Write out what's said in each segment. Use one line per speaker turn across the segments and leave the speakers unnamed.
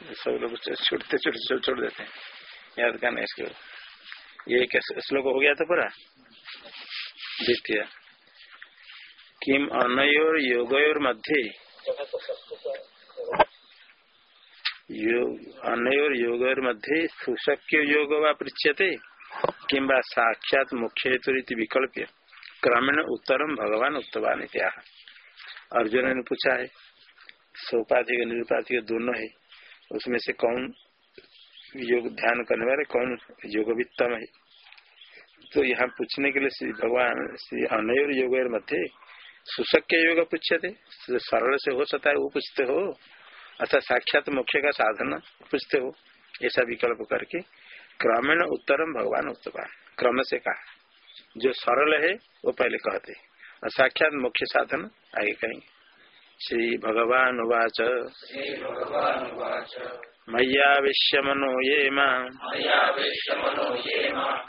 सब लोग छूटते छूटते छोड़ देते हैं। याद करना इसको ये श्लोक हो गया था पूरा? द्वितीय। किम अनयोर योगयोर मध्य। अनयोर योगयोर मध्य सुशक्य योग व पृछ्यते किम्बा साक्षात मुख्य हेतु विकल्प क्रमेण उत्तरम भगवान उत्तवान इत्या अर्जुन ने पूछा है, सोपाधिक, निरुपाधिक दोनों है। उसमें से कौन योग ध्यान करने वाले, कौन योग वित्तम है? तो यहाँ पूछने के लिए श्री भगवान, श्री अनयोर योग मध्य सुशक्य योग पूछे थे सरल से हो सकता है, वो पूछते हो। अथा साक्षात मुख्य का साधन पूछते हो, ऐसा विकल्प करके। क्रमेण उत्तरम भगवान उत्तमान क्रम से कहा। जो सरल है, वो पहले कहते। और साक्षात मुख्य साधन आगे कहेंगे। श्री भगवान उवाच मय्यावेश्य मनो ये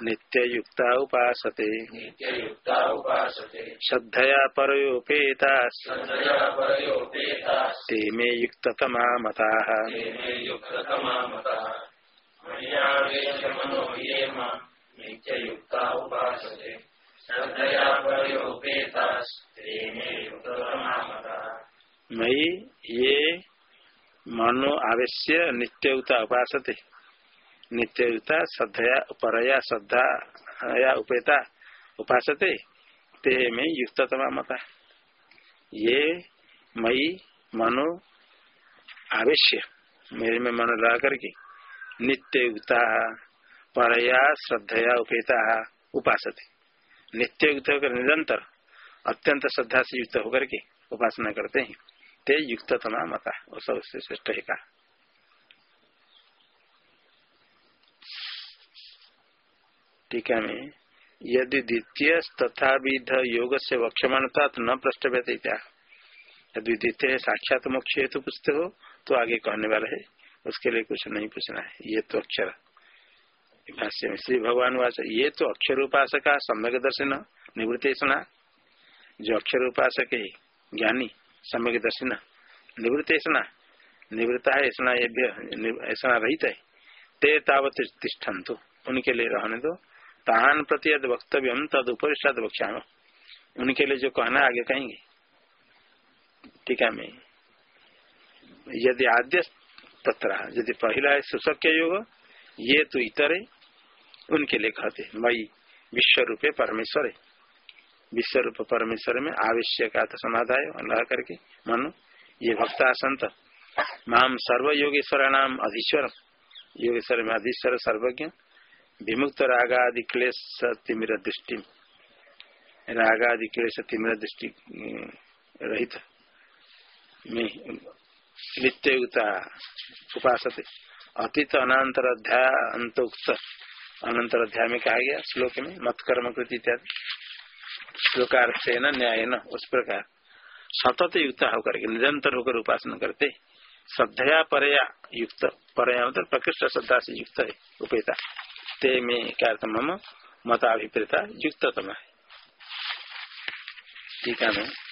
नित्ययुक्ता उपासते। श्रद्धया परयोपेता ते मे युक्ततमा मताः श्रद्धया परयोपेता ते मे युक्ततमा मताः मई ये मनो आवेश्य नित्ययुता उपासते। नित्ययुता, श्रद्धया, परया, श्रद्धा, या उपेता उपासते। ते में युक्ततमा मता। ये मई मनो आवेश्य। मेरे में मन लगा करके नित्ययुक्ता परया, श्रद्धया, उपेता उपासते। नित्ययुक्त होकर निरंतर अत्यंत श्रद्धा से युक्त होकर के उपासना करते हैं। ते युक्त तमा मता वो सबसे श्रेष्ठ है का? टीका में. यदि द्वितीय तथा विध योग से वक्षमानता तो न पृष्ठ क्या यदि द्वितीय साक्षात मोक्ष हेतु पूछते हो तो आगे कहने वाला है। उसके लिए कुछ नहीं पूछना है। ये तो अक्षर। भाष्य में, श्री भगवान वाच, ये तो अक्षर उपासक सम्यक दर्शन निवृत्त सुना जो अक्षर उपासक है, ज्ञानी सम्यक दर्शन। निवृत्त ऐसा निवृत्ता है ऐसा ऐसा रहित है ते तावत तिष्ठन तो उनके लिए रहने दो तान प्रति यद वक्तव्य हम तद उपरिषद वक्षा उनके लिए जो कहना आगे कहेंगे। ठीक है, मैं यदि आद्य तत्र, यदि पहला है सुशक्य योग, ये तो इतर है उनके लिए कहते मई विश्व रूपे परमेश्वर। है विश्व रूप परमेश्वर में आवश्यक समाधाय लगा करके मनु, ये भक्त संत। माम सर्व योगेश्वर नाम अधीश्वर योगेश्वर में अधीश्वर सर्वज्ञ। विमुक्त रागादि क्लेश तिमिर दृष्टि। रागादि क्लेश तिमिर दृष्टि रहित। में नित्ययुक्ता उपास अतीत अनंतर अध्याय अंतोक्त अनंतर अध्याय में कहा गया, श्लोक में मत कर्म कृति इत्यादि। श्लोकार्थ न न्याय न उस प्रकार। सतत युक्त होकर के, निरंतर होकर उपासना करते। श्रद्धया परया युक्त, परया मतलब प्रकृष्ट श्रद्धा से युक्त है, उपेता। ते में क्या मम मताभिप्रेता, युक्ततम है। ठीक है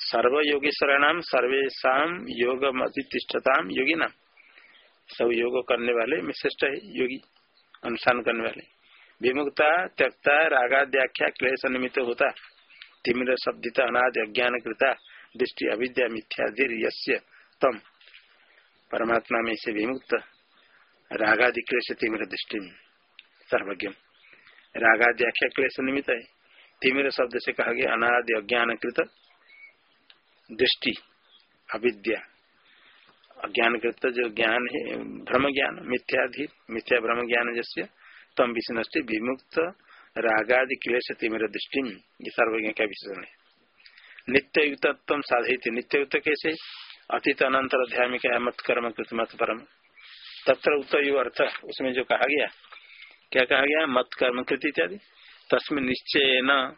सर्व योगेश्वराणाम सर्वेशा योग अतिष्ठता योगी नाम सब योग करने वाले में श्रेष्ठ है, योगी, अनुष्ठान करने वाले। विमुक्ता, त्यक्ता, रागाद्याख्या क्लेश निमित्त होता। तिमिर शब्दित अनाद अज्ञान कृता दृष्टि, अविद्या मिथ्यादिर यस्य, तम। परमात्मा में से विमुक्त। रागादि, क्लेश, तिमिर दृष्टि। सर्वज्ञ। रागाद्याख्या क्लेश निमित्त है। तिमिर शब्द से कहा गया, अनादि अज्ञान कृत दृष्टि, अविद्या। अज्ञान कृत जो ज्ञान है भ्रम ज्ञान मिथ्याधि मिथ्या भ्रम ज्ञान जैसे तम विष्णु विमुक्त, रागादि क्लेश मेरा दृष्टि ये सर्वज्ञ का विशेषण है? नित्य युक्तत्व साधित नित्य युक्त कैसे? अतीत अनंतर अध्याय क्या मत कर्म कृत मत परम। तत्र उत्तर अर्थ, उसमें जो कहा गया, क्या कहा गया? मत कर्म कृत इत्यादि। तस्में निश्चय न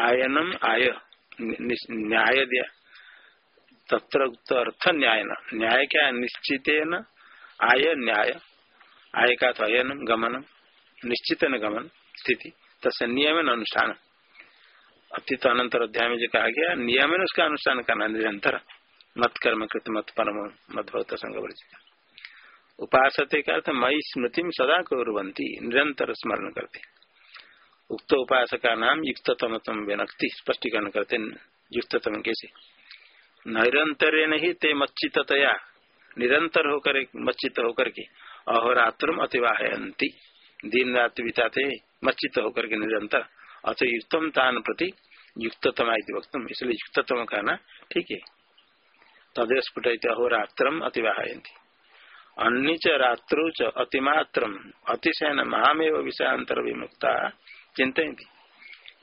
आयनम आय न्याय दिया तत्र अर्थ न्याय न न्याय क्या? निश्चित न आय, न्याय। आय का तो अयन गमन निश्चित न गमन स्थिति तस् नियम अनुष्ठान अतीत अनंतर अध्याय में जो कहा गया नियम उसका अनुष्ठान करना निरंतर मत कर्म कृत मत परम मत भक्त संग उपासते का मई स्मृति में सदा कुरंती निरंतर स्मरण करते उक्त उपासक का नाम युक्ततम व्यनक्ति स्पष्टीकरण करते युक्ततम कैसे निरंतर नहीं ते मच्चितया निरंतर होकर मच्चित होकर के अहोरात्र अतिवाहयंती दिन रात बिताते मच्चित होकर के निरंतर अथ युक्तम तान प्रति युक्ततम वक्तम। इसलिए युक्ततम कहना ठीक है। तदय अहोरात्र अतिवाहयंती अन्य च रात्रौ च अतिमात्रम अतिशयन महामेव विषयांतर विमुक्ता चिंतती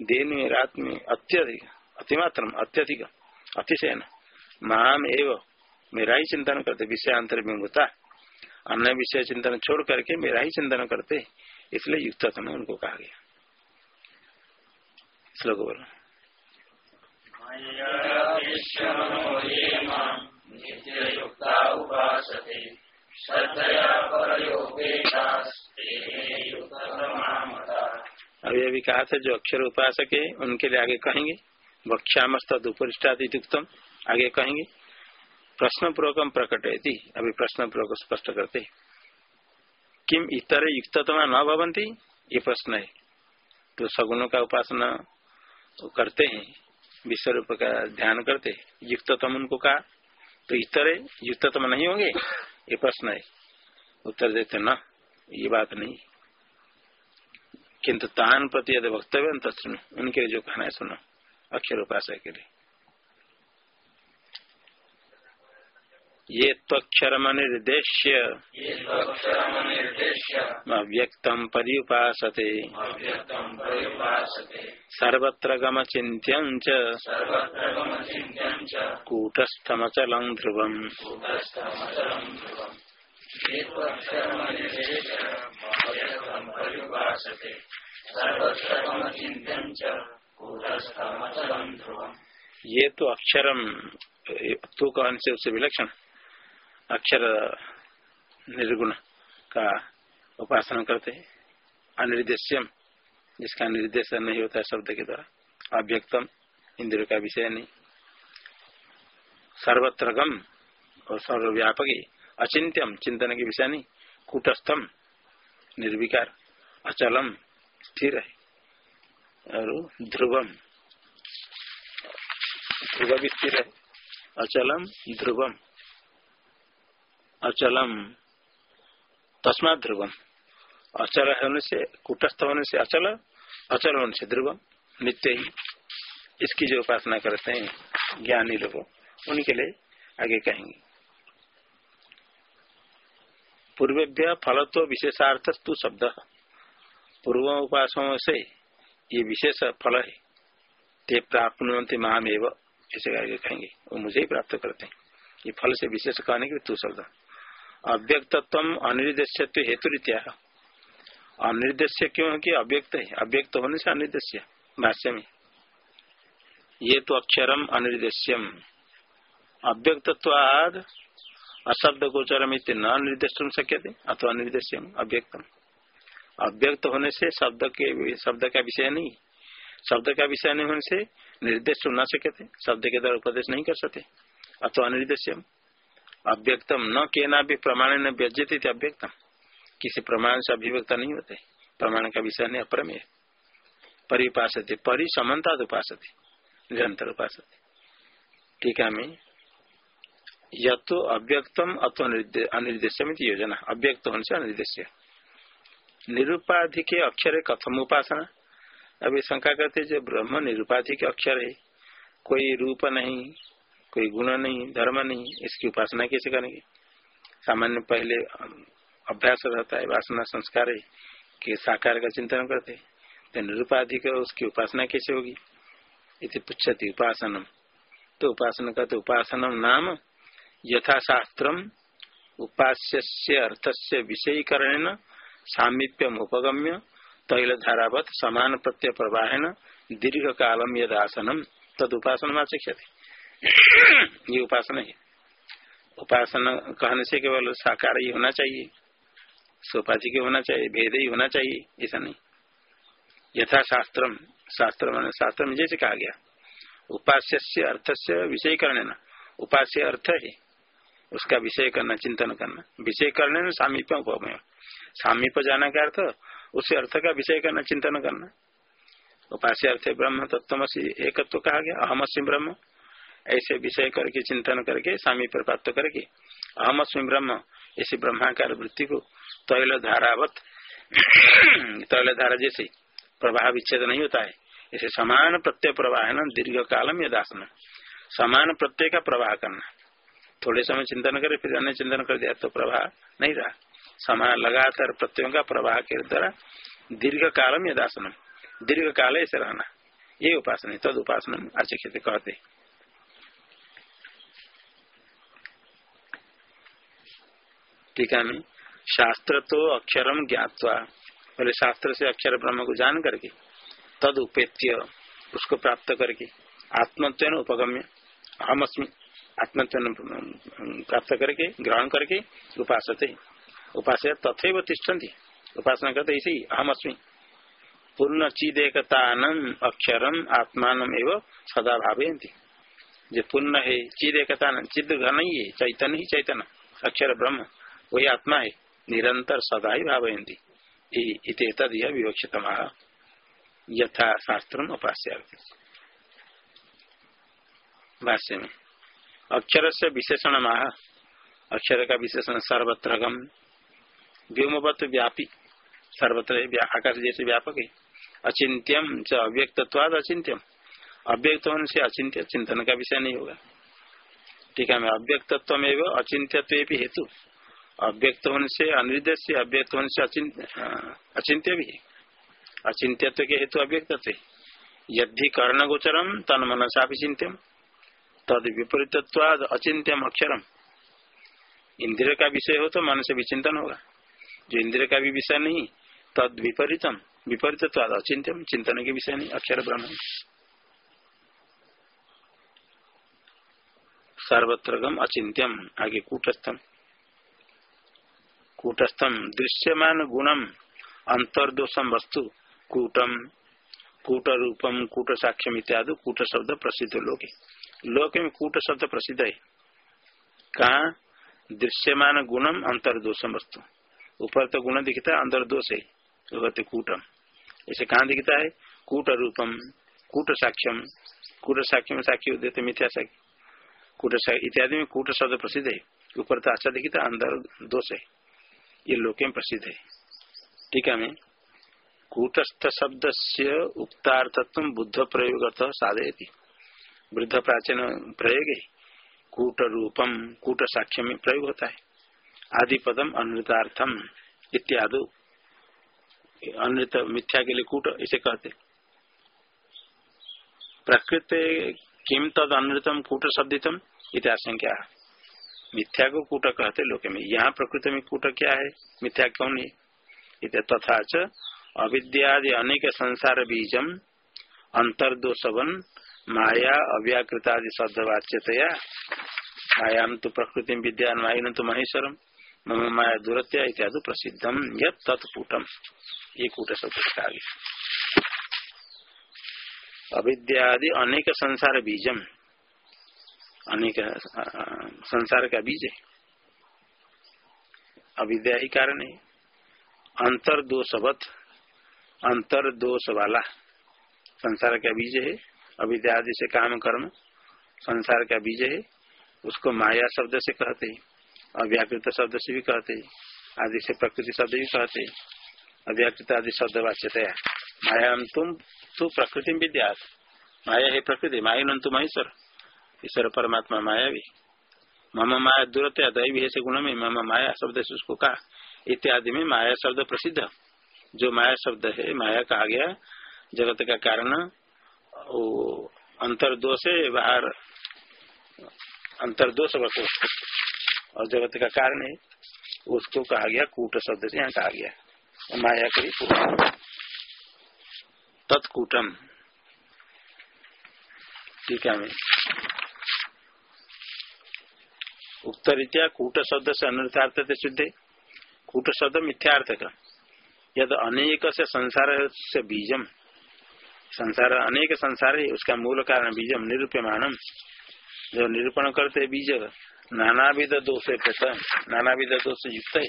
दिन में रात में अत्यधिक, अतिमात्रम अत्यधिक, अतिशयन महाम मेरा ही चिंतन करते विषयांतर विमुक्ता अन्य विषय चिंतन छोड़ करके मेरा ही चिंतन करते, इसलिए युक्त समय उनको कहा गया। श्लोक बोलो। अभी अभी कहा था, जो अक्षर उपासक है, उनके लिए आगे कहेंगे। वक्षामस्त उपरिष्टादितुक्तम आगे कहेंगे। प्रश्न पूर्वक प्रकट है अभी प्रश्न पूर्वक स्पष्ट करते किम इतर युक्ततमा न भवंती ये प्रश्न। है तो सगुणों का उपासना करते हैं विश्व रूप का ध्यान करते युक्ततम उनको कहा तो इतर युक्ततम नहीं होंगे? ये प्रश्न। है उत्तर देते न, ये बात नहीं। किंतु तान प्रति यदि वक्तव्य तस्वीर उनके लिए जो कहना है, सुनो। अक्षर उपासक के लिए। ये त्वक्षरम निर्देश्य अव्यक्तम पर्युपासते। सर्वत्र गम चिंत्यं कूटस्थमचलं ध्रुवम्। ये तो अक्षरम तू कहन से उससे विलक्षण? अक्षर निर्गुण का उपासना करते हैं। अनिर्देश्यम, जिसका निर्देश नहीं होता है शब्द के द्वारा। अव्यक्तम इंद्र का विषय नहीं। सर्वत्र गम और सर्वव्यापक, अचिंत्यम, चिंतन के विषय नहीं। कूटस्थम, निर्विकार, अचलम, स्थिर है। और ध्रुवम, ध्रुव भी स्थिर है। अचलम, ध्रुवम। अचलम। तस्मा ध्रुवम। अचल होने से, कुटस्थ होने से अचल अचल होने से ध्रुवम। नित्य ही इसकी जो उपासना करते हैं, ज्ञानी लोग, उनके लिए आगे कहेंगे। पूर्वेभ्य फलत्व विशेषार्थ तु शब्द। पूर्व उपासना से ये विशेष फल है, ते प्राप्त महाम एवं ऐसे कहेंगे। वो मुझे ही प्राप्त करते हैं। ये फल से विशेष कहने के तू शब्द। अव्यक्तत्व अनिर्देश्य हेतु रीत्या अनिर्देश्य क्यों? है कि अव्यक्त है। अव्यक्त होने से अनिर्देश्य भाष्य में ये तो अक्षरम अनिर्देश्यम। अव्यक्तवाद अशब्द गोचरम न निर्देश शक्य थे अथवा अनिर्देश्यम, अव्यक्तम। अव्यक्त होने से शब्द के शब्द का विषय नहीं। शब्द का विषय नहीं होने से निर्देश सुन सके थे शब्द के द्वारा उपदेश नहीं कर सकते, अथवा अनिर्देश्यम। अव्यक्तम। न के ना भी प्रमाण न व्यजित अव्यक्तम। किसी प्रमाण से अभिव्यक्त नहीं होते। प्रमाण का विषय नहीं, अप्रमेय। परिपास परि समन्ता उपास निरंतर उपास ठीक है मैं तो अव्यक्तम अथवा अनिर्देश्यम योजना। अव्यक्त होने से अनिर्देश्य। निरुपाधि के अक्षर कथम उपासना। अभी शंका करते जो ब्रह्म निरुपाधि के अक्षर है, कोई रूप नहीं कोई गुण नहीं धर्म नहीं इसकी उपासना कैसे करेंगे? सामान्य पहले अभ्यास रहता है, वासना संस्कार है, कि साकार का चिंतन करते तो निरुपाधि का उसकी उपासना कैसे होगी? इति पुछती उपासनम। तो उपासना का तो उपासनम नाम यथाशास्त्र उपास्य अर्थ से विषयीकरण सामीप्यम उपगम्य तैल धारावत समान प्रत्यय प्रवाहन दीर्घ कालम यद आसनम तद उपासना शिक्षते ये उपासना है। उपासना कहने से केवल साकार ही होना चाहिए। सोपाधि के होना चाहिए, भेद ही होना चाहिए, ऐसा नहीं। यथा शास्त्र शास्त्र मान शास्त्र में जैसे कहा गया उपास्य से अर्थ से विषय करने न उपास्य अर्थ है, उसका विषय करना, चिंतन करना। विषय करने में सामीप्य उपमय सामीप्य जाना का अर्थ, उस अर्थ का विषय करना, चिंतन करना। उपास्य अर्थ ब्रह्म तत्वसी एकत्व कहा गया अहमअस्मी ब्रह्म। ऐसे विषय करके, चिंतन करके, स्वामी पर प्राप्त करके अहमअस्मी ब्रह्म, ऐसे ब्रह्माकार वृत्ति को तैल धारावत, तैल धारा जैसे प्रवाह विच्छेद नहीं होता है। इसे समान प्रत्यय प्रवाह ना दीर्घ कालम या दासन समान प्रत्यय का प्रवाह करना। थोड़े समय चिंतन करे, फिर अन्य चिंतन कर दिया तो प्रवाह नहीं रहा। समान लगातार प्रत्ययों का प्रवाह के द्वारा दीर्घ कालम या दासन दीर्घ काल ऐसे रहना। ये उपासना, तद उपासना आचक्षित कहते टीका में शास्त्र तो अक्षरम ज्ञातवा पहले शास्त्र से अक्षर ब्रह्म को जान करके तद उपेत्य उसको प्राप्त करके आत्मत्व उपगम्य हम अस्मी आत्मत्व प्राप्त करके, ग्रहण करके उपासते। उपास तथे तिष्ठन्ति। उपासना करते इसे ही अहम अस्मी पूर्ण चिदेकतान अक्षरम आत्मान सदा भावयंती जो पूर्ण है चिदेकता चिद घन ही, चैतन्य ही चैतन्य, अक्षर ब्रह्म। वही आत्मा है, निरंतर सदा ही भावयंती विवक्षित यथा शास्त्र उपास्य भाष्य में अक्षर से विशेषण माह अक्षर का विशेषण सर्वत्र गम व्योमवत व्यापी। सर्वत्र आकाश जैसे व्यापक। है अचिंत्यम च अव्यक्तवाद अचिंत्यम अव्यक्त होने से अचिंत्य चिंतन का विषय नहीं होगा। ठीक है, मैं अव्यक्तत्व में अचिंत्यत्व हेतु। अव्यक्त होने से अनिर्देश अव्यक्त होने से अचिंत्य भी अचिंत्यत्व के हेतु अव्यक्त यदि कर्ण गोचरम तन मनसा भी चिंत्यम तद विपरीतत्वाद अचिंत्यम अक्षरम। इंद्र का विषय हो तो मन से भी चिंतन होगा। जो इंद्रिय का भी विषय नहीं, तद विपरीतम। विपरीतत्वाद अचिंत्यम चिंतन के विषय नहीं, अक्षर ब्रह्म। सर्वत्र अचिंत्यम आगे कूटस्थम। कूटस्थम दृश्यमान गुणम अंतर्दोषम वस्तु कूटम कूट रूपम कूट साक्ष्यम इत्यादि कूट शब्द प्रसिद्ध लोक। लोक में कूट शब्द प्रसिद्ध है। कहा? दृश्यमान गुणम अंतर्दोषम वस्तु। ऊपर तो गुण दिखता है, अंदर दोष है। कूटम। ऐसे कहा दिखता है? कूट रूपम कूट साक्ष्यम कूट साक्ष्य में साक्षी देते मिथ्या साक्षी कूट इत्यादि में कूट शब्द प्रसिद्ध है। ऊपर तो अच्छा दिखता अंदर दोष है। ये लोके में प्रसिद्ध है। ठीक है, मैं कूटस्थ शब्द से उक्तार्थत्व बुद्ध प्रयोग साधयती। वृद्ध प्राचीन प्रयोग है कूट रूपम कूट साक्ष्य में प्रयोग होता है। आदि पदम अनृतार्थम इत्यादि। अनृत मिथ्या के लिए कूट इसे कहते प्रकृत किम तद अनृतम कूट शब्दितम इतिहास मिथ्या को कूट कहते लोक में। यहाँ प्रकृति में कूट क्या है? मिथ्या कौन है तथा च। अविद्यादि अनेक संसार बीजम अंतर्दोषवन माया अव्याकृतादि शब्दवाच्यतया मायाम तो प्रकृति विद्या माइन तो महेश्वरम मम माया दूरत्या इत्यादि प्रसिद्धम यद तत्कूटम ये कूट गया अविद्यादि अनेक संसार बीजम। अनेक संसार का बीज है। अविद्या ही कारण है। अंतर्दोषवत अंतर्दोष वाला संसार का बीज है। अविद्या आदि से काम, कर्म संसार का बीज है। उसको माया शब्द से कहते हैं, अव्याकृत शब्द से भी कहते हैं, आदि से प्रकृति शब्द भी कहते हैं। अव्याकृत आदि शब्द वाच्यतया। माया तुम, तू प्रकृति विद्या माया है प्रकृति, माया तुम महेश्वर। ईश्वर परमात्मा माया भी। मम माया दूरत्या दैवी ऐसे गुण में मम माया शब्द से उसको कहा। इत्यादि में माया शब्द प्रसिद्ध। जो माया शब्द है, माया कहा गया जगत का कारण, वो अंतर्दोष है, बाहर अंतर्दोष वस्तु। और जगत का कारण है, उसको कहा गया कूट शब्द से, यहाँ कहा गया। माया करी तत्कूटम। टीका में उक्त रीत्या कूट शब्द से अनुर्थार्थ सिद्ध कूट शब्द मिथ्यार्थ का यद अनेक से संसार से बीजम, संसार अनेक संसार है उसका मूल कारण बीजम, निरूप्यमानम। जो निरूपण करते बीज, नानाविध दोष नानाविध दोष युक्त। है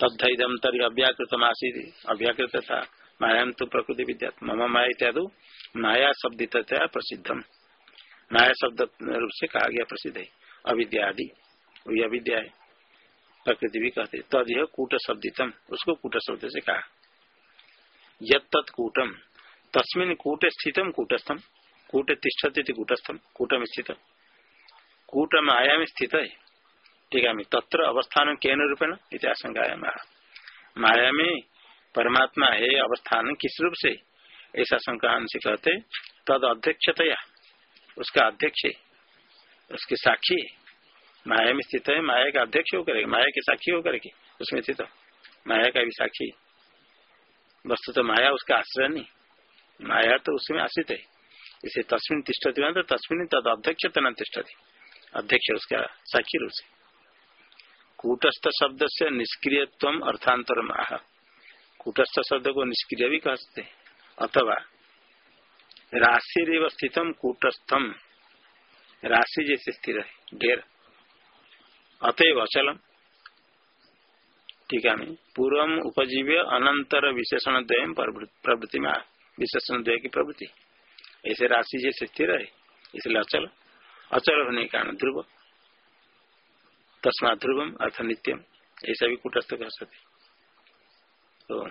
तद्धम तरी अव्याकृत आसी अव्याकृत था माया तो प्रकृति विद्या, मम माया इत्यादि माया शब्द प्रसिद्धम। माया शब्द रूप से कहा गया प्रसिद्ध है अविद्या आदि, वही अविद्या है। प्रकृति भी कहते तद यह कूट शब्दितम उसको कूट शब्द से कहा। यत्कूटम तस्मिन कूट स्थितम कूटस्थम, कूट तिष्ठती कूटस्थम कूट में स्थित कूट माया में स्थित है। ठीक है तत्र अवस्थान केन रूपेण? इतिहासंगा माया में परमात्मा है, अवस्थान किस रूप से? ऐसा शंका से कहते तद अध्यक्षतया, उसका अध्यक्ष उसके साक्षी माया में स्थित है, माया का अध्यक्ष होकर माया के साक्षी होकर के, उसमें स्थित माया का भी साक्षी वस्तु तो माया उसका आश्रय नहीं। माया तो उसमें आश्रित है। इसे तस्मिन तिष्ठती तो तस्मिन तद अध्यक्ष न तिष्ठती। अध्यक्ष उसका साक्षी रूप से। कूटस्थ शब्द से निष्क्रियत्व अर्थांतर आह। कूटस्थ शब्द को निष्क्रिय भी कहते अथवा राशि स्थितम कूटस्थम। राशि जैसे स्थिर है, ढेर। अतएव अचलम। ठीक है पूर्व उपजीव्य अनंतर विशेषण द्वय प्रवृत्ति में विशेषण द्वय की प्रवृत्ति ऐसे राशि जैसे स्थिर है इसलिए अचल। अचल होने के कारण ध्रुव। तस्मा ध्रुवम अर्थ नित्यम। ऐसा भी कुटस्थ कर सकते तो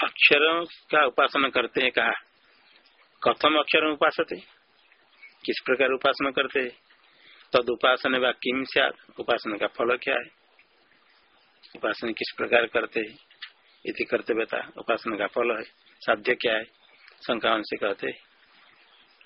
अक्षर का उपासना करते हैं कहा कथम अक्षर उपासते किस प्रकार उपासना करते हैं तद उपासना व किम से उपासना का फल क्या है उपासना किस प्रकार करते है इति कर्तव्यता उपासना का फल है साध्य क्या है शंका से कहते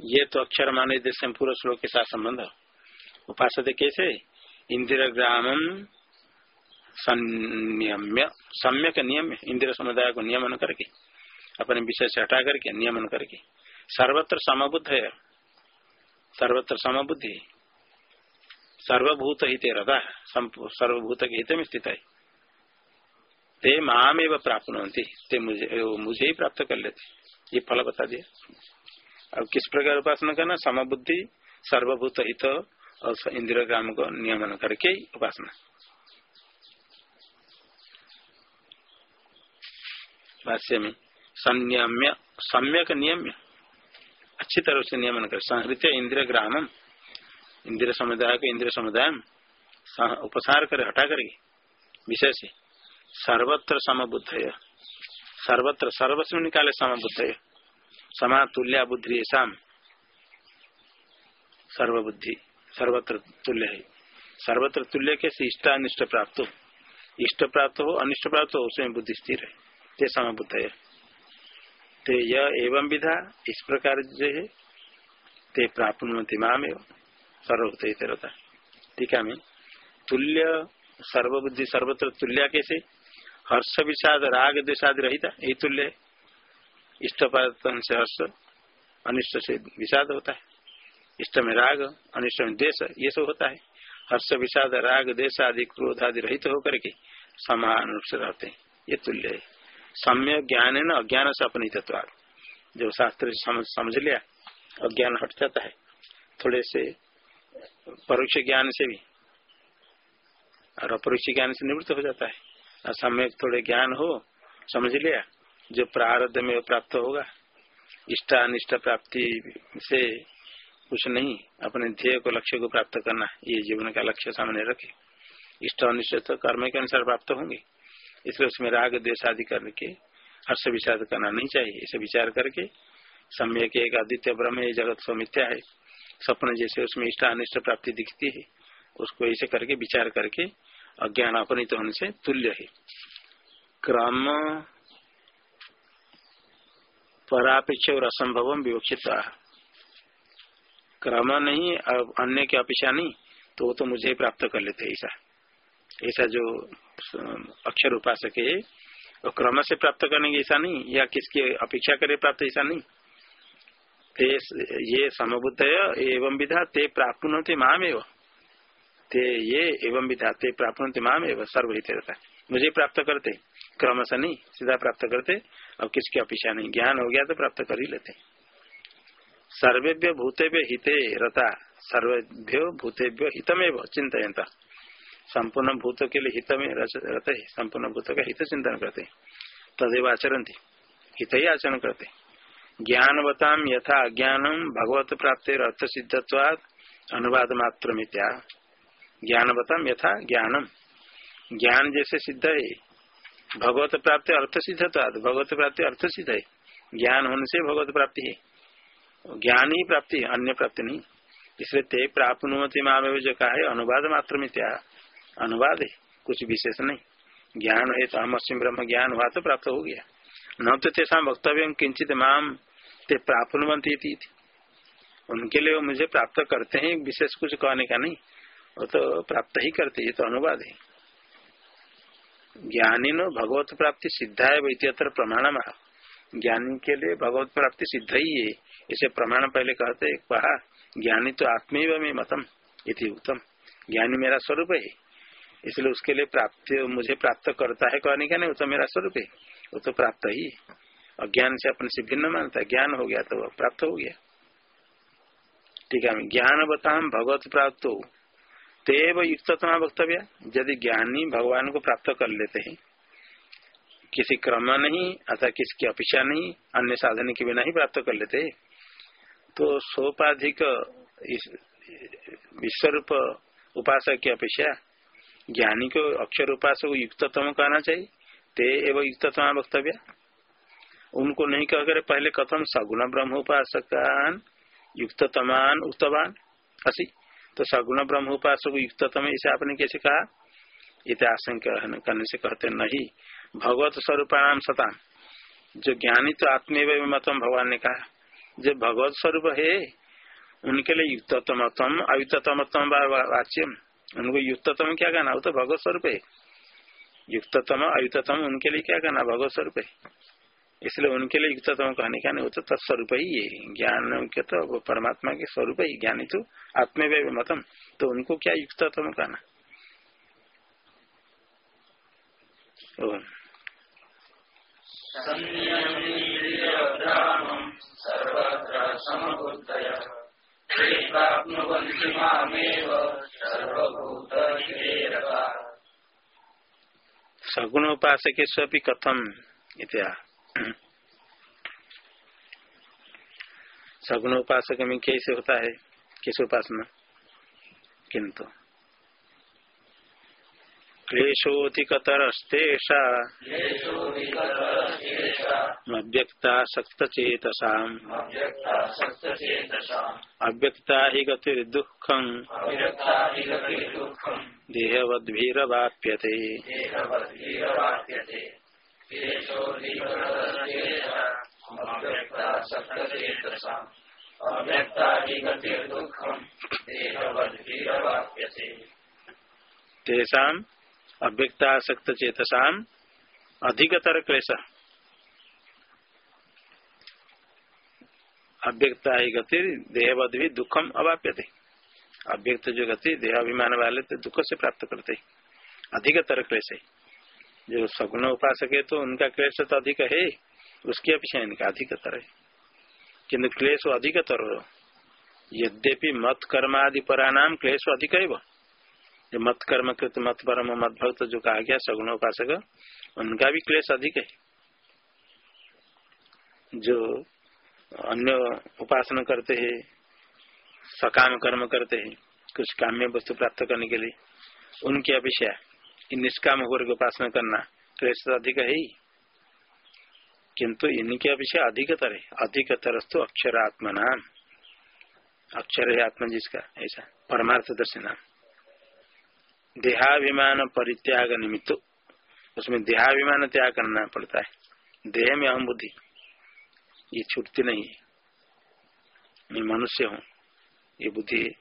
ये तो अक्षर माने देश पूर्व श्लोक के साथ संबंध उपास कैसे? इंदिरा ग्राम संयम्य, सम्यक नियम इंदिरा समुदाय को नियमन करके, अपने विषय से हटा करके नियमन करके। सर्वत्र समबुद्ध है। सर्वत्र समबुद्धि। सर्वभूत हित रदा सर्वभूत के हित में स्थित है। ते माम प्राप्त ते मुझे मुझे ही प्राप्त कर लेते। ये फल बता दिया। अब किस प्रकार उपासना करना? समबुद्धि, सर्वभूत हित और इंदिरा ग्राम को नियमन करके उपासना। भाष्य में संयम्य, सम्यक नियम्य। अच्छी तरह से नियमन कर। संहृत इंद्र ग्रामम। इंद्र समुदाय को इंद्र समुदाय उपसार कर, हटा करके। विषय से सर्वत्र समबुद्ध सर्वत्र, सर्वस्व निकाले समबुद्ध समा तुल्या बुद्धि शाम सर्वबुद्धि, सर्वत्र तुल्य है। सर्वत्र तुल्य कैसे इष्टानिष्ट प्राप्त हो। इष्ट प्राप्त हो, अनिष्ट प्राप्त हो, उसमें बुद्धि स्थिर है। ते समबुद्ध है। ते यह एवं विधा, इस प्रकार जो है। ते प्राप्त माम सर्वभूत रहता टीका में। तुल्य, सर्वबुद्धि, सर्वत्र तुल्य कैसे हर्ष, विषाद, राग देशाद रहता यही तुल्य है। इष्ट से हर्ष अनिष्ट से विषाद होता है। इष्ट में राग अनिष्ट में देश ये सब होता है। हर्ष विषाद राग देश आदि क्रोध आदि रहित होकर के समान रूप से रहते हैं। ये तुल्य है। सम्य ज्ञान है ना अज्ञान से अपनी तत्व जो शास्त्र समझ, समझ लिया अज्ञान हट जाता है। थोड़े से परोक्ष ज्ञान से भी और अपरोक्ष ज्ञान से निवृत्त हो जाता है। और सम्यक थोड़े ज्ञान हो समझ लिया जो प्रारब्ध में प्राप्त होगा इष्ट अनिष्ट प्राप्ति से कुछ नहीं, अपने ध्येय को लक्ष्य को प्राप्त करना, ये जीवन का लक्ष्य सामने रखे। इष्ट अनिष्ट तो कर्म के अनुसार प्राप्त होंगे। इसलिए उसमें राग देश आदि करके हर्ष विचार करना नहीं चाहिए। इसे विचार करके समय के एक आदित्य ब्रह्म, ये जगत सो मिथ्या है। स्वप्न जैसे उसमें इष्ट अनिष्ट प्राप्ति दिखती है, उसको ऐसे करके विचार करके अज्ञान अपनित होने से तुल्य है। क्रम परापेक्ष और असंभव विवक्षित। क्रम नहीं, अब अन्य की अपेक्षा नहीं तो वो तो मुझे प्राप्त कर लेते ऐसा। ऐसा जो अक्षर उपासक है, वो क्रम से प्राप्त करने की ऐसा नहीं, या किसकी अपेक्षा करे प्राप्त ऐसा नहीं। ते ये समबुद्ध एवं विधा, ते प्राप्त माम एवं ते ये एवं विधा, ते प्राप्त होते माम एवं सर्वहित मुझे प्राप्त करते क्रम से नहीं, सीधा प्राप्त करते और किसकी अपेक्षा नहीं? ज्ञान हो गया तो प्राप्त कर ही लेते। सर्वेभ्य भूतेभ्य हिते रता, सर्वेभ्यो भूतेभ्यो हितमेव चिंतनता संपूर्ण भूत के लिए हित में रहते है संपूर्ण भूत का हित चिंतन करते। तदेव आचरण हित ही आचरण करते। ज्ञानवताम यथा अज्ञानम भगवत प्राप्ति अर्थ सिद्धत्वाद अनुवाद मात्र मित्या ज्ञानवताम यथा ज्ञानम ज्ञान जैसे सिद्ध है भगवत प्राप्ति अर्थ सिद्धत्वाद भगवत प्राप्ति अर्थ सिद्ध है। ज्ञान होने से भगवत प्राप्ति है। ज्ञान ही प्राप्ति है, अन्य प्राप्ति नहीं। इसलिए ते प्राप्त माम जो कहा है, अनुवाद मात्र मित्या अनुवाद है, कुछ विशेष नहीं। ज्ञान है तो हम असीम ब्रह्म ज्ञान हुआ तो प्राप्त हो गया। न तो तेसा वक्तव्य किंचित माम ते प्राप्त उनके लिए मुझे प्राप्त करते हैं, विशेष कुछ कहने का नहीं। वो तो प्राप्त ही करते ये तो अनुवाद है। ज्ञानी नो भगवत प्राप्ति सिद्धा है वैत्यत्र प्रमाण ज्ञानी के लिए भगवत प्राप्ति सिद्ध ही है। इसे प्रमाण पहले कहते कहा ज्ञानी तो आत्मीव में मतम, इति उत्तम। ज्ञानी मेरा स्वरूप है। इसलिए उसके लिए प्राप्त, मुझे प्राप्त करता है कहने का नहीं, वो तो मेरा स्वरूप है। वो तो प्राप्त ही अज्ञान से अपने से भिन्न मानता है। ज्ञान हो गया तो प्राप्त हो गया। ठीक है, ज्ञान बताम भगवत प्राप्त। हो तेव युक्तमा वक्तव्य। यदि ज्ञानी भगवान को प्राप्त कर लेते हैं, किसी क्रम नहीं, अथवा किसकी अपेक्षा नहीं, अन्य साधन के बिना ही प्राप्त कर लेते तो सोपाधिक विश्वरूप उपासक की अपेक्षा ज्ञानी को अक्षर उपासक युक्ततम कहना चाहिए। ते एवं युक्ततम वक्तव्य। उनको नहीं कह कर पहले कथम सगुण ब्रह्म उपासकान युक्ततमान उत्तवान असी। तो सगुण ब्रह्म उपासक युक्ततम इसे आपने कैसे कहा? इतिहास करने से कहते नहीं। भगवत स्वरूपाणाम सता जो ज्ञानी तो आत्मीय मतम भगवान ने कहा। जो भगवत स्वरूप है, उनके लिए युक्ततमतम अयुक्तमतम वाच्यम। उनको युक्ततम क्या कहना वो तो भगवत स्वरूप है। युक्ततम अयुक्ततम उनके लिए क्या कहना भगवत स्वरूप है। इसलिए उनके लिए युक्ततम कहने का नहीं वो तो तत्स्वरूप ही है। ज्ञान के तो परमात्मा के स्वरूप ही ज्ञानी तो आत्मव्य मतम। तो उनको क्या युक्ततम कहना? सगुण उपासक कथम इत्या सगुण उपासक में कैसे होता है? किस उपासना किंतु। क्लेशोऽधिकतरस्तेषा। अव्यक्ता सक्तचेतसा अव्यक्ता हि गतिर्दुःखम् देहवद्भिरवाप्यते। तेषाम् अव्यक्ताशक्त चेतसा अधिकतर क्लेश अव्यक्ता ही गति देहवद भी दुखम अवाप्यते। अव्यक्त जो गति देह अभिमान वाले तो दुख से प्राप्त करते। अधिकतर क्लेश है जो सगुण उपासक है तो उनका क्लेश तो अधिक है उसकी अपेक्षा इनका अधिकतर है। किन्तु क्लेश अधिकतर यद्यपि मत कर्मादि पराणाम क्लेश अधिक है जो मत कर्म कृत मत परम मत भक्त जो कहा गया सगुण उपासक, उनका भी क्लेश अधिक है। जो अन्य उपासना करते हैं, सकाम कर्म करते हैं, कुछ काम्य वस्तु प्राप्त करने के लिए, उनकी अपेक्षा निष्काम होकर उपासना करना क्लेश अधिक है ही। किंतु इनके अपेक्षा अधिकतर है। अधिकतर तो अक्षर आत्मा नाम अक्षर है आत्मा जिसका, ऐसा। परमार्थ दर्शन देहाभिमान परित्याग निमित्त। उसमें देहाभिमान त्याग करना पड़ता है। देह में अहम बुद्धि। ये छूटती नहीं है। मैं मनुष्य हूँ। ये बुद्धि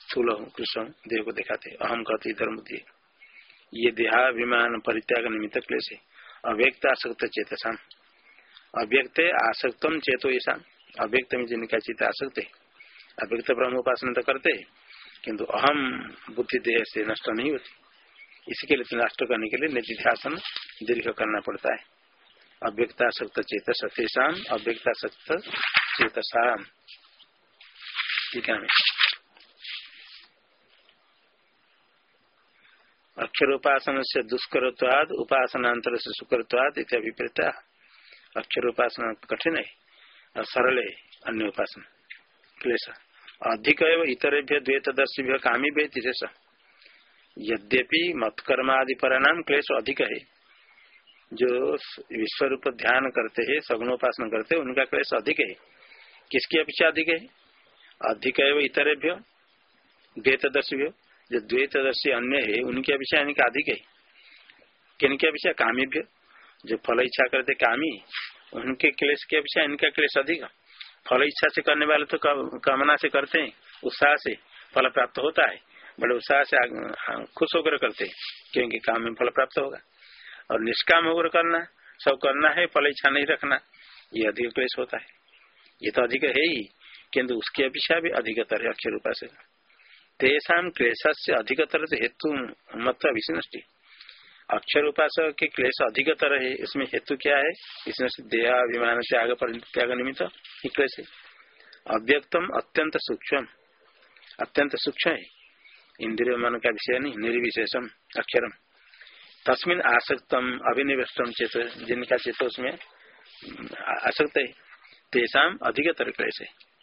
स्थूल हूँ, कृष्ण हूँ, देह को दिखाते अहम कहते इधर बुद्धि। ये देहाभिमान परित्याग निमित्त क्लेश। अव्यक्त आसक्त चेतसाम। अव्यक्त आसक्तम चेतो ऐसा अव्यक्त में जिनका चित आसक्त है, अव्यक्त ब्रह्म उपासना तो करते है किन्तु अहम बुद्धि देह से नष्ट नहीं होती। इसके लिए नष्ट करने के लिए निधिध्यासन दीर्घ करना पड़ता है। अव्यक्ताशक्त चेत सत्यशाम अव्यक्ताशक्त चेतसाम। ठीक है अक्षर उपासन से दुष्करत्वाद उपासनांतर से सुकरत्वाद अभिप्रेता। अक्षर उपासना कठिन है और सरल है अन्य उपासना क्लेश अधिक इतरेभ्य द्वैतदर्शी कामी व्यतीत यद्यपि आदि परिणाम क्लेश अधिक। है जो विश्व रूप ध्यान करते हैं, सगुणोपासना करते हैं, उनका क्लेश अधिक। है किसकी अपेक्षा अधिक? है अधिक है इतरेभ्य द्वैतदर्शी जो द्वैतदर्शी अन्य है, उनकी अपेक्षा इनका अधिक है। किनकी अपेक्षा कामीभ्य जो फल इच्छा करते कामी, उनके क्लेश की अपेक्षा इनका क्लेश अधिक। फल इच्छा से करने वाले तो कामना से करते हैं, उत्साह से फल प्राप्त होता है, बड़े उत्साह से खुश होकर करते हैं, क्योंकि काम में फल प्राप्त होगा। और निष्काम होकर करना, सब करना है, फल इच्छा नहीं रखना, ये अधिक क्लेश होता है। ये तो अधिक है ही किन्तु उसकी अपेक्षा भी अधिकतर है अक्षर रूपा से। तेषा क्लेश से अधिकतर हेतु मत विष्णि अक्षर उपास के क्लेश अधिकतर है इसमें हेतु क्या है? इसमें देहाभिमान से आगे पर त्याग निमित्त क्लेश है। अव्यक्तम अत्यंत सूक्ष्म अत्यंत सूक्ष्म है। इंद्रिय मन का विषय नहीं, निर्विशेषम, अक्षरम। तस्मिन आसक्तम अभिनिवेशम चेत जिनका चेत उसमें आसक्त है। तेसाम अधिकतर क्लेश है।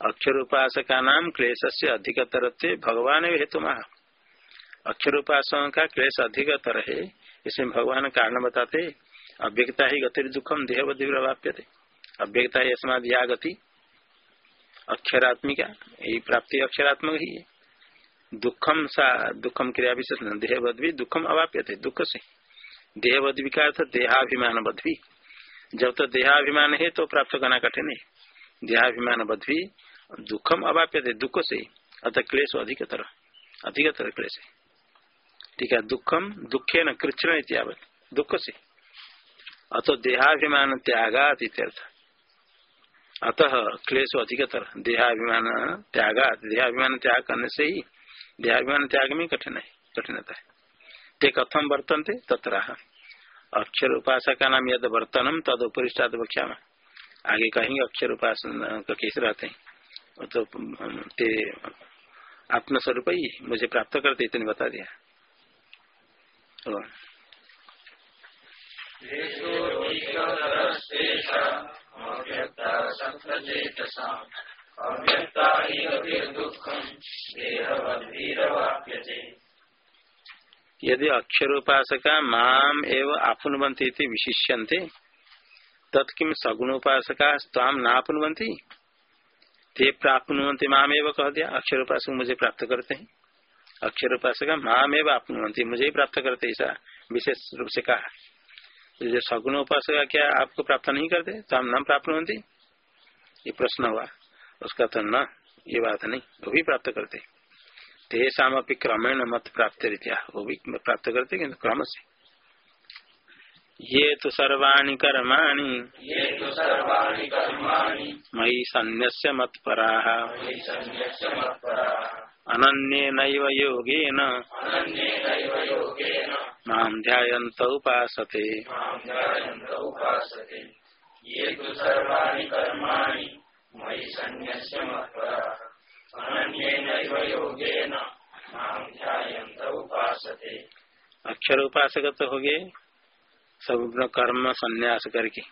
अक्षर उपासका नाम क्लेश से अधिकतर थे भगवान हेतु अक्षर उपासना का क्लेश अधिकतर है इसमें भगवान कारण बताते, अव्यक्ता ही गति दुखम देहवधि थे अव्यक्ता ही अस्माद या गति, अक्षरात्मिका, यही प्राप्ति अक्षरात्मक ही है। दुखम सा दुखम क्रिया विशेष देहवद भी दुखम अवाप्य थे दुख से। देहवद भी का अर्थ देहाभिमान बद्वी। जब तो देहाभिमान है तो प्राप्त करना कठिन है। देहाभिमान बद्वी दुखम अवाप्य थे दुख से अतः क्लेश अधिकतर अधिकतर क्लेश है। ठीक है, दुखम दुखे न कृष्ण इत्यावत दुख से। अतो देहाभिमान त्यागात इत्यर्थ। अतः क्लेश अधिकतर, देहाभिमान त्यागात। देहाभिमान त्याग करने से ही, देहाभिमान त्याग में कठिन है, कठिनता है। ते कथम वर्तन थे तथा अक्षर उपासका नाम यद वर्तनम, तद उपरिष्टाद आगे कहेंगे अक्षर उपासना का कैसे रहते हैं। तो ते आत्मस्वरूप ही मुझे प्राप्त करते इतने बता दिया। यदि अक्षर उपासका माम एवं आपुनवंती विशिष्यन्ते तत्किम सगुण उपासका ताम नापुनवंती ते प्राप्नुवंती माम एवं कह दिया अक्षर उपासक मुझे प्राप्त करते हैं। अक्षर उपासका माम एवं आपुनवंती मुझे ही प्राप्त करते ऐसा विशेष रूप से कहा। जो सगुण उपासका क्या आपको प्राप्त नहीं करते तो हम नाम प्राप्त ये प्रश्न हुआ। उसका तो न, ये बात नहीं, वो भी प्राप्त करते क्रमेण मत प्राप्त रीत्या, वो भी प्राप्त करते क्रम से ये तो सर्वाणी कर्माणि। ये तो सर्वाणि कर्माणि। मयि सन्न्यस्य मत्परा। अनन्येनैव योगेन। माँ ध्यायन्त उपासते ये तो सर्वाणि कर्माणि। अक्षर उपासक तो हो गए सब कर्म संन्यास करके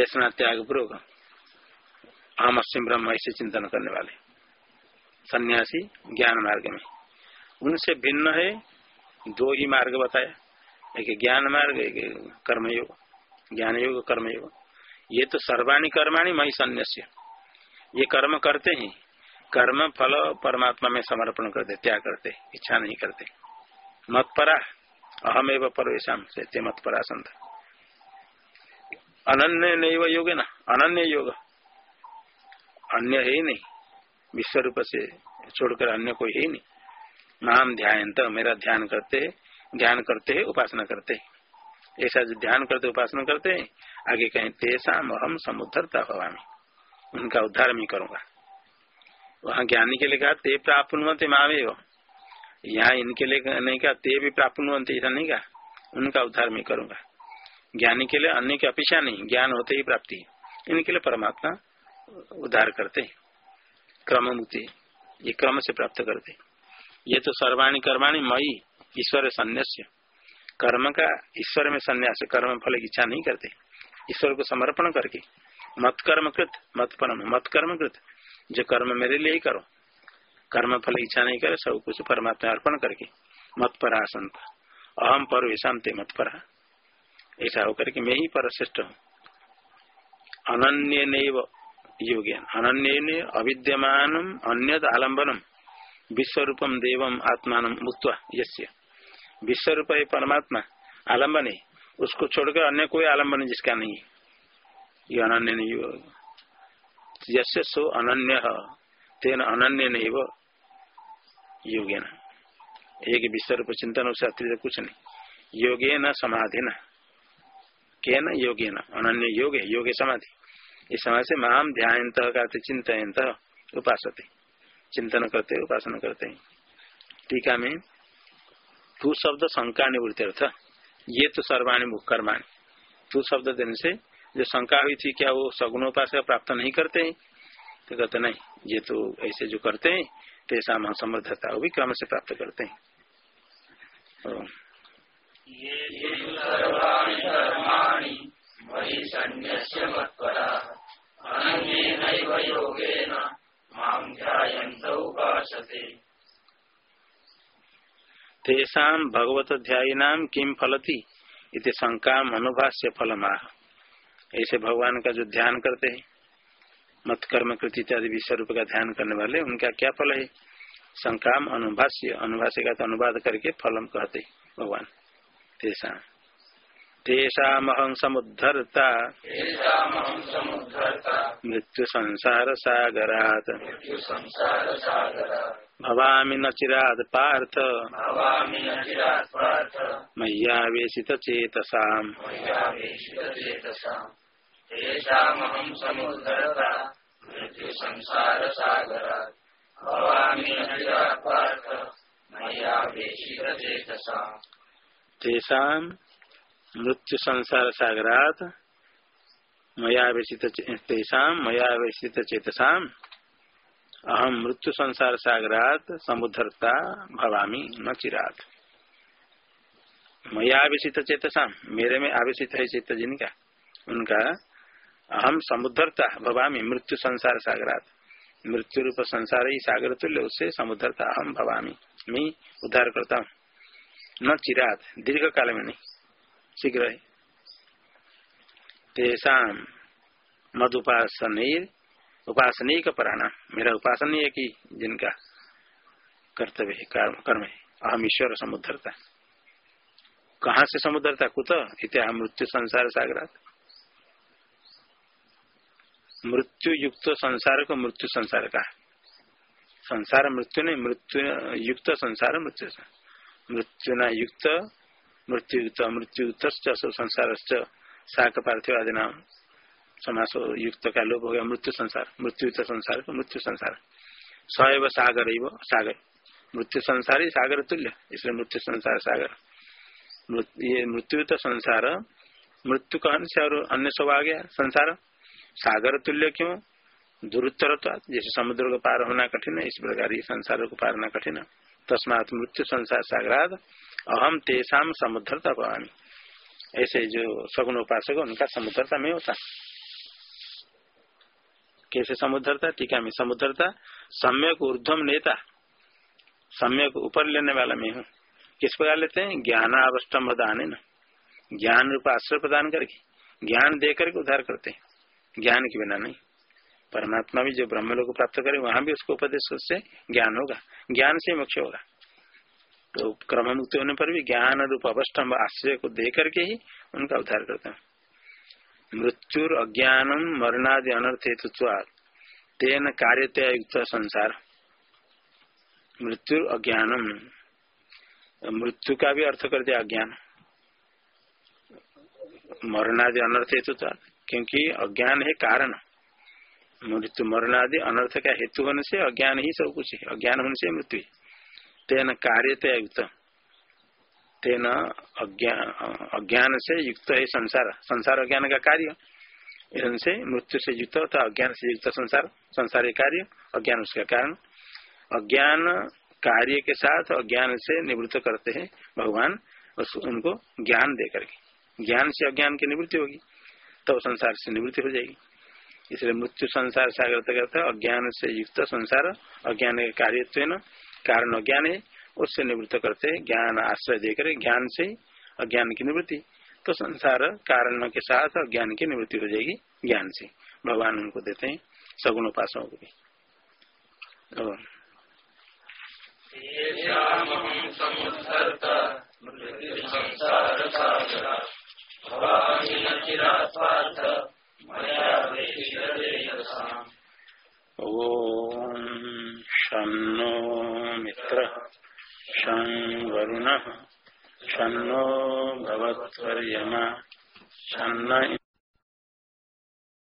ऐसा त्याग पूर्वक हम अश्विन ब्रह्म ऐसे चिंतन करने वाले सन्यासी ज्ञान मार्ग में। उनसे भिन्न है, दो ही मार्ग बताया एक ज्ञान मार्ग, एक कर्मयोग ज्ञान योग कर्मयोग। ये तो सर्वाणी कर्माणी मई सन्यास्य। ये कर्म करते ही, कर्म फल परमात्मा में समर्पण करते, त्याग करते, इच्छा नहीं करते। मत परा अहम एवं परवेशम से मत परा संत अनन्य नहीं योग है ना अनन्य योग अन्य है ही नहीं विश्व रूप से छोड़कर अन्य कोई है नहीं। नाम ध्यान तो मेरा ध्यान करते ध्यान करते है उपासना करते। है ऐसा जो ध्यान करते, उपासना करते है आगे कहें तेसा हम समुद्धरता भवामी। उनका उद्धार मैं करूँगा। वहाँ ज्ञानी के लिए कहा, ते प्राप्त मावे हो यहाँ इनके लिए नहीं कहा ते भी प्राप्त ऐसा नहीं कहा उनका उद्धार मैं करूँगा। ज्ञानी के लिए अन्य की अपेक्षा नहीं, ज्ञान होते ही प्राप्ति। इनके लिए परमात्मा उद्धार करते क्रम मुक्ति ये क्रम से प्राप्त करते ये तो सर्वाणी कर्माणी मई ईश्वर संन्यास्य कर्म का ईश्वर में संन्यास, कर्म फल की इच्छा नहीं करते। ईश्वर को समर्पण करके मत कर्म कृत मत परम मत कर्म कृत जो कर्म मेरे लिए ही करो कर्म फल इच्छा नहीं करे, सब कुछ परमात्मा अर्पण करके। मत पर अहम पर शांति मत पर। ऐसा होकर के मैं ही पर श्रेष्ठ हूँ। अनन्य योग्य अनन्य अविद्यमान अन्य आलम्बनम। विश्व रूपम देवम आत्मान मुक्त यश्य विश्व रूप परमात्मा, आलंबन। है उसको छोड़कर अन्य कोई आलंबन जिसका नहीं है। ये अनन्य नहीं यश्य सो अनन्य। तेन अनन्य नहीं वो योग्य न एक विश्व रूप चिंतन से अतिरिक्त कुछ नहीं। योगे न समाधि न। के न योगे न अनन्य योग है, योग समाधि। इस समय से माम ध्यान का चिंतन उपास चिंतन करते, उपासना करते हैं। टीका में तू शब्द शंका निवृत्ति अर्थ। ये तो सर्वाणी कर्माणी। तू शब्द देने से जो शंका हुई थी, क्या वो सगुणोपास प्राप्त नहीं करते? हैं तो कहते, नहीं, ये तो ऐसे जो करते हैं तेसा तो समर्थता वो भी क्रम से प्राप्त करते हैं। तेषा भगवत ध्यान किम फलती इति शंका अनुभाष्य फलमाह ऐसे भगवान का जो ध्यान करते हैं मत कर्म कृत इत्यादि विश्व रूप का ध्यान करने वाले, उनका क्या फल है? शंकाम अनुभाष्य अनुभाष्य का तो अनुवाद करके फलम कहते भगवान। तेषा। समुद्धरता। मृत्यु संसार सागरात। भवामी न चिराद पार्थ। मय्यावेशित चेतसा मृत्यु संसार सागरात भवामी पार्थ चेतसा मृत्यु संसार सागरात मयावेशित मयावेशित अहम मृत्यु संसार सागरात, समुद्धरता भवामी न चिरात। मयावेशित चेतसा मेरे में आवेशित है चेत जिनका उनका अहम समुद्रता भवामी मृत्यु संसार सागरात। मृत्यु रूप संसार ही सागर तुल्य, उससे समुद्रता अहम भवामी। मैं उद्धार करता हूँ। न चिरात दीर्घ काल में नहीं। शीघ्र है। तेषा मदुपासन उपासनीय का पराणा मेरा उपासनीय की जिनका कर्तव्य है, कर्म है। अहम ईश्वर समुद्रता कहा से समुद्रता कुत? इत्या मृत्यु संसार सागर मृत्यु युक्त संसार को मृत्यु संसार का संसार मृत्यु नहीं, मृत्यु युक्त संसार मृत्यु मृत्यु न युक्त, मृत्युयुक्त अमृत्युयुक्त संसार शाक पार्थिव आदि नाम समास युक्त का लोप हो गया, मृत्यु संसार। मृत्युयुक्त संसार को मृत्यु संसार। सैव सागर सागर। मृत्यु संसार ही सागर तुल्य, इसलिए मृत्यु संसार सागर। ये मृत्युयुक्त संसार, मृत्यु कहन से और अन्य सब आ गया संसार। सागर तुल्य क्यों? दुरुत्तर जैसे समुद्र को पार होना कठिन है, इस प्रकार ही संसार को पार होना कठिन है। तस्मात मृत्यु संसार सागराद अहम तेसाम समुद्रता पानी ऐसे जो सगुण उपासक उनका समुद्रता में होता। कैसे समुद्रता टीका में समुद्रता सम्यक ऊर्धम नेता, सम्यक ऊपर लेने वाला मैं हूँ। किस प्रकार लेते हैं? ज्ञान अवस्टम दान ज्ञान रूप आश्रय प्रदान करके, ज्ञान दे करके उद्धार करते हैं। ज्ञान के बिना नहीं। परमात्मा भी जो ब्रह्म लोग प्राप्त करे, वहाँ भी उसको उपदेश से ज्ञान होगा। ज्ञान से मोक्ष होगा। तो क्रम मुक्त होने पर भी ज्ञान रूप अवस्थम आश्रय को दे करके ही उनका उद्धार करते हैं। मृत्युर अज्ञानम मरणादि अनर्थ हेतु तेन कार्य युक्त संसार। मृत्यु अज्ञानम। मृत्यु का भी अर्थ कर दिया अज्ञान। मरणादि अनर्थ हेतु क्योंकि अज्ञान है कारण। मृत्यु मरणादि अनर्थ का हेतु होने से अज्ञान ही सब कुछ है। अज्ञान होने से मृत्यु तेन कार्य युक्त। तेन अज्ञान से युक्त है संसार। संसार अज्ञान का कार्य। इनसे मृत्यु से युक्त होता अज्ञान से युक्त संसार। संसार कार्य, अज्ञान उसका कारण। अज्ञान कार्य के साथ अज्ञान से निवृत्त करते हैं भगवान। उनको ज्ञान दे करके ज्ञान से अज्ञान की निवृत्ति होगी। तो संसार से निवृत्ति हो जाएगी। इसलिए मृत्यु संसार से आग्रत करता अज्ञान से युक्त संसार, अज्ञान के कार्य कारण अज्ञान है, उससे निवृत्त करते ज्ञान आश्रय देकर ज्ञान से अज्ञान की निवृत्ति। तो संसार कारण के साथ अज्ञान की निवृत्ति हो जाएगी ज्ञान से। भगवान उनको देते हैं सगुण उपासनाओं को भी। ओम शो मित्र शं वरुण शो भगवत्वर्यमा शन्न